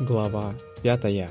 Глава 5.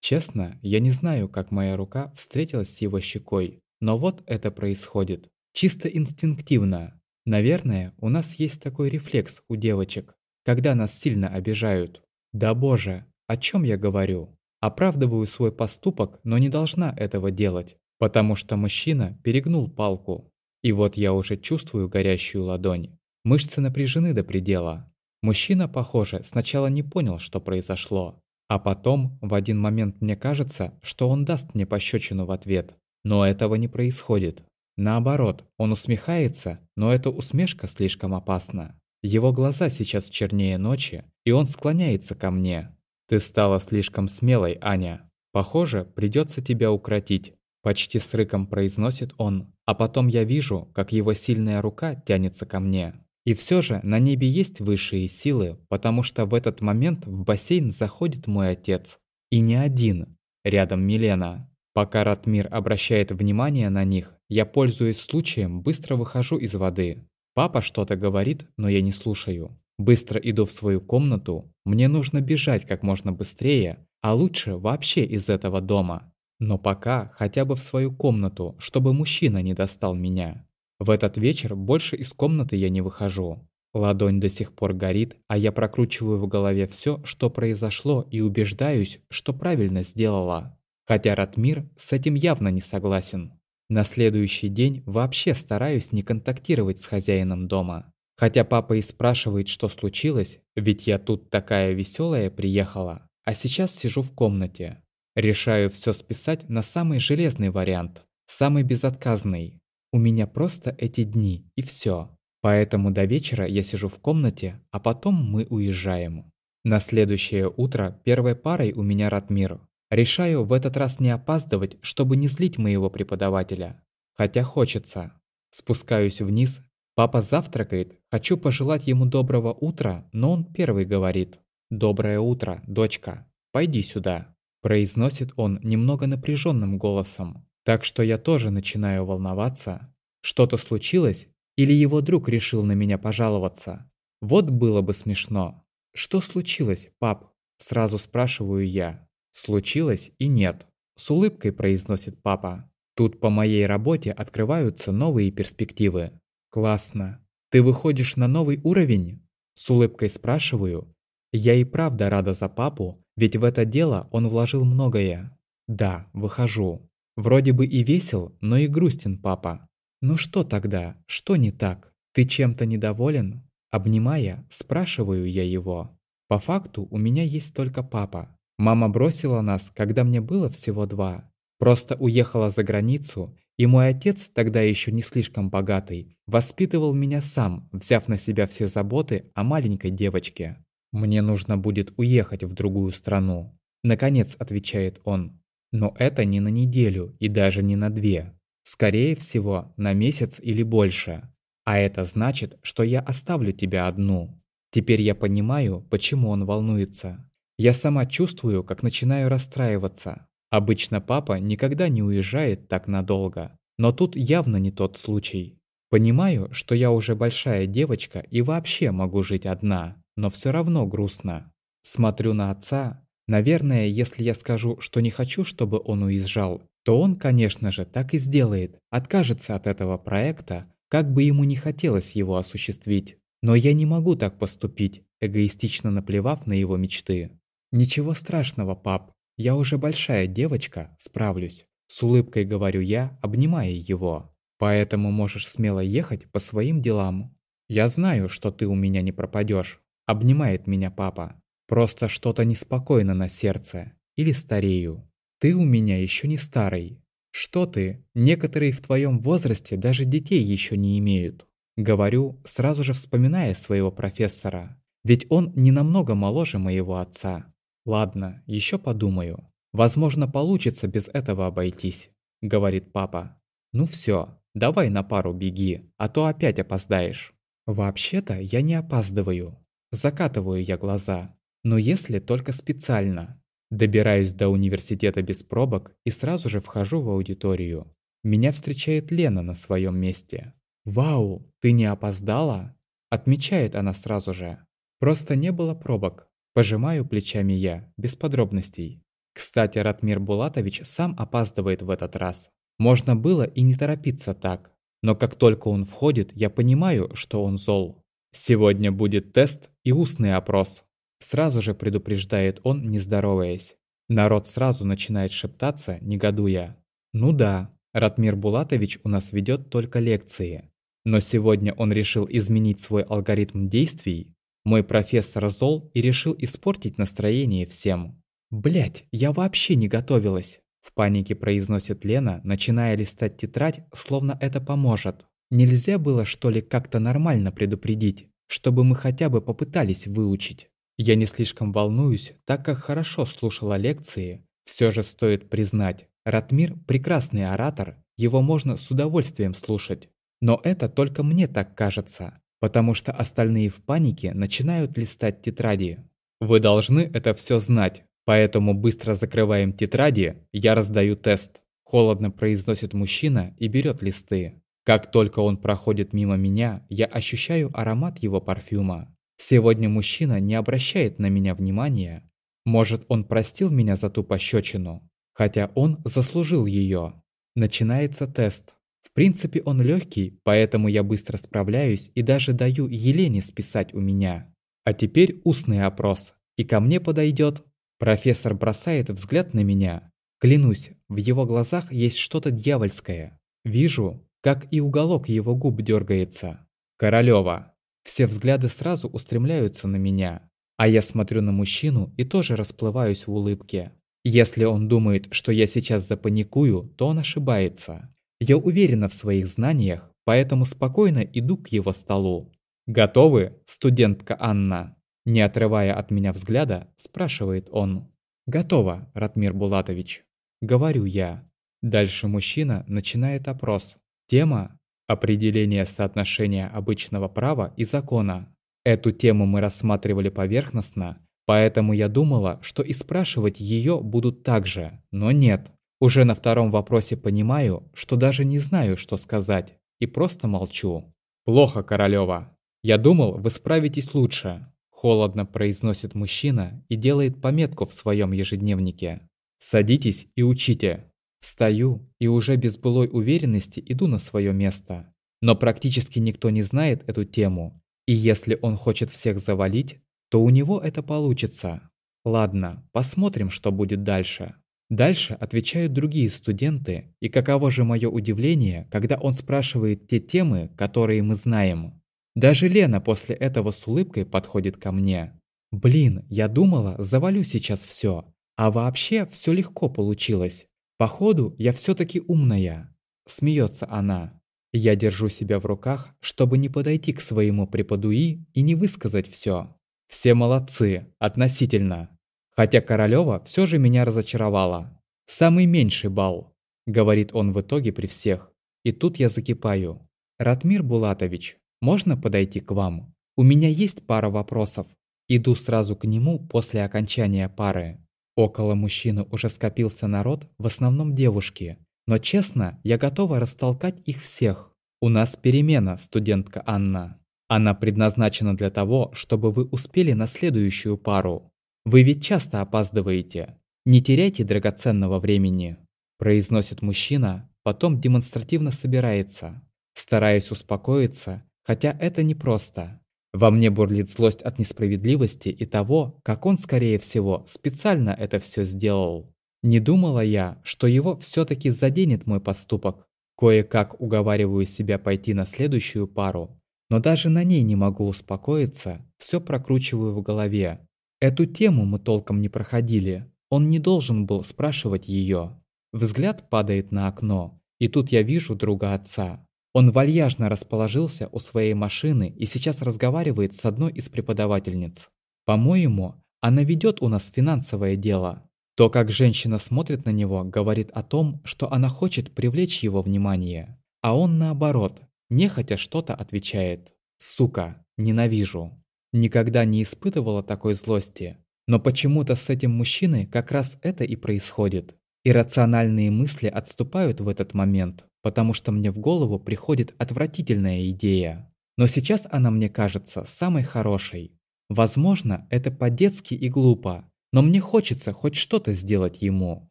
Честно, я не знаю, как моя рука встретилась с его щекой, но вот это происходит. Чисто инстинктивно. Наверное, у нас есть такой рефлекс у девочек, когда нас сильно обижают. Да боже, о чем я говорю? Оправдываю свой поступок, но не должна этого делать, потому что мужчина перегнул палку. И вот я уже чувствую горящую ладонь. Мышцы напряжены до предела. Мужчина, похоже, сначала не понял, что произошло. А потом, в один момент мне кажется, что он даст мне пощечину в ответ. Но этого не происходит. Наоборот, он усмехается, но эта усмешка слишком опасна. Его глаза сейчас чернее ночи, и он склоняется ко мне. «Ты стала слишком смелой, Аня. Похоже, придется тебя укротить», – почти с рыком произносит он, а потом я вижу, как его сильная рука тянется ко мне. И все же на небе есть высшие силы, потому что в этот момент в бассейн заходит мой отец. И не один. Рядом Милена. Пока Ратмир обращает внимание на них, я, пользуясь случаем, быстро выхожу из воды. Папа что-то говорит, но я не слушаю. Быстро иду в свою комнату. Мне нужно бежать как можно быстрее, а лучше вообще из этого дома. Но пока хотя бы в свою комнату, чтобы мужчина не достал меня. В этот вечер больше из комнаты я не выхожу. Ладонь до сих пор горит, а я прокручиваю в голове все, что произошло, и убеждаюсь, что правильно сделала. Хотя Ратмир с этим явно не согласен. На следующий день вообще стараюсь не контактировать с хозяином дома. Хотя папа и спрашивает, что случилось, ведь я тут такая веселая приехала, а сейчас сижу в комнате. Решаю все списать на самый железный вариант, самый безотказный. У меня просто эти дни, и все. Поэтому до вечера я сижу в комнате, а потом мы уезжаем. На следующее утро первой парой у меня Ратмир. Решаю в этот раз не опаздывать, чтобы не злить моего преподавателя. Хотя хочется. Спускаюсь вниз. Папа завтракает. Хочу пожелать ему доброго утра, но он первый говорит. «Доброе утро, дочка. Пойди сюда», – произносит он немного напряженным голосом. Так что я тоже начинаю волноваться. Что-то случилось? Или его друг решил на меня пожаловаться? Вот было бы смешно. Что случилось, пап? Сразу спрашиваю я. Случилось и нет. С улыбкой произносит папа. Тут по моей работе открываются новые перспективы. Классно. Ты выходишь на новый уровень? С улыбкой спрашиваю. Я и правда рада за папу, ведь в это дело он вложил многое. Да, выхожу. Вроде бы и весел, но и грустен папа. Ну что тогда? Что не так? Ты чем-то недоволен? Обнимая, спрашиваю я его. По факту у меня есть только папа. Мама бросила нас, когда мне было всего два. Просто уехала за границу, и мой отец, тогда еще не слишком богатый, воспитывал меня сам, взяв на себя все заботы о маленькой девочке. «Мне нужно будет уехать в другую страну», – наконец отвечает он. Но это не на неделю и даже не на две. Скорее всего, на месяц или больше. А это значит, что я оставлю тебя одну. Теперь я понимаю, почему он волнуется. Я сама чувствую, как начинаю расстраиваться. Обычно папа никогда не уезжает так надолго. Но тут явно не тот случай. Понимаю, что я уже большая девочка и вообще могу жить одна, но все равно грустно. Смотрю на отца, Наверное, если я скажу, что не хочу, чтобы он уезжал, то он, конечно же, так и сделает, откажется от этого проекта, как бы ему не хотелось его осуществить. Но я не могу так поступить, эгоистично наплевав на его мечты. «Ничего страшного, пап, я уже большая девочка, справлюсь», с улыбкой говорю я, обнимая его. «Поэтому можешь смело ехать по своим делам. Я знаю, что ты у меня не пропадешь», обнимает меня папа. Просто что-то неспокойно на сердце. Или старею. Ты у меня еще не старый. Что ты? Некоторые в твоем возрасте даже детей еще не имеют. Говорю, сразу же вспоминая своего профессора. Ведь он не намного моложе моего отца. Ладно, еще подумаю. Возможно, получится без этого обойтись, говорит папа. Ну все, давай на пару беги, а то опять опоздаешь. Вообще-то я не опаздываю. Закатываю я глаза. Но если только специально. Добираюсь до университета без пробок и сразу же вхожу в аудиторию. Меня встречает Лена на своем месте. «Вау, ты не опоздала?» Отмечает она сразу же. «Просто не было пробок», Пожимаю плечами я, без подробностей. Кстати, Ратмир Булатович сам опаздывает в этот раз. Можно было и не торопиться так. Но как только он входит, я понимаю, что он зол. Сегодня будет тест и устный опрос. Сразу же предупреждает он, не здороваясь. Народ сразу начинает шептаться, негодуя. Ну да, Ратмир Булатович у нас ведет только лекции. Но сегодня он решил изменить свой алгоритм действий. Мой профессор зол и решил испортить настроение всем. Блять, я вообще не готовилась. В панике произносит Лена, начиная листать тетрадь, словно это поможет. Нельзя было что ли как-то нормально предупредить, чтобы мы хотя бы попытались выучить. Я не слишком волнуюсь, так как хорошо слушала лекции. Все же стоит признать, Ратмир – прекрасный оратор, его можно с удовольствием слушать. Но это только мне так кажется, потому что остальные в панике начинают листать тетради. Вы должны это все знать, Поэтому быстро закрываем тетради, я раздаю тест. Холодно произносит мужчина и берет листы. Как только он проходит мимо меня, я ощущаю аромат его парфюма. Сегодня мужчина не обращает на меня внимания. Может, он простил меня за ту пощечину, хотя он заслужил ее. Начинается тест. В принципе, он легкий, поэтому я быстро справляюсь и даже даю Елене списать у меня. А теперь устный опрос. И ко мне подойдет Профессор бросает взгляд на меня. Клянусь, в его глазах есть что-то дьявольское. Вижу, как и уголок его губ дергается. Королева. Все взгляды сразу устремляются на меня. А я смотрю на мужчину и тоже расплываюсь в улыбке. Если он думает, что я сейчас запаникую, то он ошибается. Я уверена в своих знаниях, поэтому спокойно иду к его столу. «Готовы, студентка Анна?» Не отрывая от меня взгляда, спрашивает он. «Готово, Ратмир Булатович». Говорю я. Дальше мужчина начинает опрос. Тема – определение соотношения обычного права и закона. Эту тему мы рассматривали поверхностно, поэтому я думала, что и спрашивать ее будут так же, но нет. Уже на втором вопросе понимаю, что даже не знаю, что сказать, и просто молчу. «Плохо, Королева. Я думал, вы справитесь лучше. Холодно произносит мужчина и делает пометку в своем ежедневнике. «Садитесь и учите». Стою и уже без былой уверенности иду на свое место. Но практически никто не знает эту тему. И если он хочет всех завалить, то у него это получится. Ладно, посмотрим, что будет дальше. Дальше отвечают другие студенты, и каково же мое удивление, когда он спрашивает те темы, которые мы знаем. Даже Лена после этого с улыбкой подходит ко мне. Блин, я думала, завалю сейчас все. А вообще все легко получилось. Походу, я все-таки умная. Смеется она. Я держу себя в руках, чтобы не подойти к своему преподуи и не высказать все. Все молодцы, относительно. Хотя Королева все же меня разочаровала. Самый меньший балл, говорит он в итоге при всех. И тут я закипаю. Ратмир Булатович, можно подойти к вам? У меня есть пара вопросов. Иду сразу к нему после окончания пары. Около мужчины уже скопился народ, в основном девушки. Но честно, я готова растолкать их всех. У нас перемена, студентка Анна. Она предназначена для того, чтобы вы успели на следующую пару. Вы ведь часто опаздываете. Не теряйте драгоценного времени. Произносит мужчина, потом демонстративно собирается. Стараясь успокоиться, Хотя это непросто. Во мне бурлит злость от несправедливости и того, как он, скорее всего, специально это все сделал. Не думала я, что его все-таки заденет мой поступок. Кое-как уговариваю себя пойти на следующую пару, но даже на ней не могу успокоиться, все прокручиваю в голове. Эту тему мы толком не проходили, он не должен был спрашивать ее. Взгляд падает на окно, и тут я вижу друга отца. Он вальяжно расположился у своей машины и сейчас разговаривает с одной из преподавательниц. По-моему, она ведет у нас финансовое дело. То, как женщина смотрит на него, говорит о том, что она хочет привлечь его внимание. А он наоборот, нехотя что-то отвечает. Сука, ненавижу. Никогда не испытывала такой злости. Но почему-то с этим мужчиной как раз это и происходит. Иррациональные мысли отступают в этот момент потому что мне в голову приходит отвратительная идея. Но сейчас она мне кажется самой хорошей. Возможно, это по-детски и глупо, но мне хочется хоть что-то сделать ему.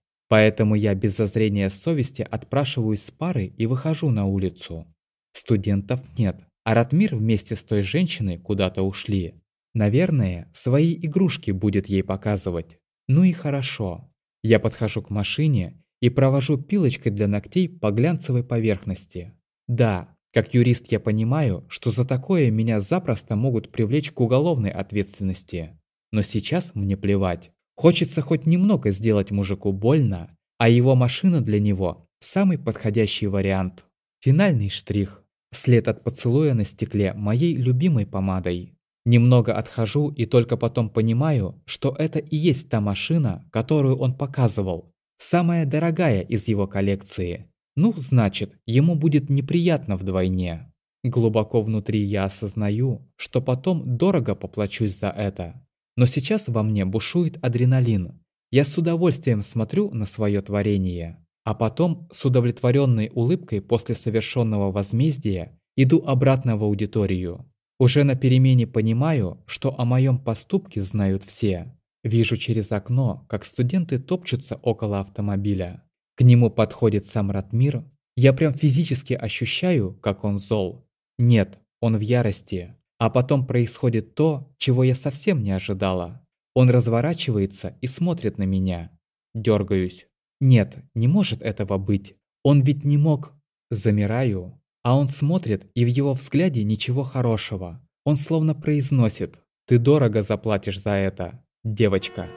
Поэтому я без зазрения совести отпрашиваюсь с пары и выхожу на улицу. Студентов нет, а Ратмир вместе с той женщиной куда-то ушли. Наверное, свои игрушки будет ей показывать. Ну и хорошо. Я подхожу к машине и провожу пилочкой для ногтей по глянцевой поверхности. Да, как юрист я понимаю, что за такое меня запросто могут привлечь к уголовной ответственности. Но сейчас мне плевать. Хочется хоть немного сделать мужику больно, а его машина для него – самый подходящий вариант. Финальный штрих. След от поцелуя на стекле моей любимой помадой. Немного отхожу и только потом понимаю, что это и есть та машина, которую он показывал. Самая дорогая из его коллекции. Ну, значит, ему будет неприятно вдвойне. Глубоко внутри я осознаю, что потом дорого поплачусь за это. Но сейчас во мне бушует адреналин. Я с удовольствием смотрю на свое творение. А потом, с удовлетворенной улыбкой после совершенного возмездия, иду обратно в аудиторию. Уже на перемене понимаю, что о моем поступке знают все. Вижу через окно, как студенты топчутся около автомобиля. К нему подходит сам Ратмир. Я прям физически ощущаю, как он зол. Нет, он в ярости. А потом происходит то, чего я совсем не ожидала. Он разворачивается и смотрит на меня. Дергаюсь. Нет, не может этого быть. Он ведь не мог. Замираю. А он смотрит, и в его взгляде ничего хорошего. Он словно произносит «Ты дорого заплатишь за это, девочка».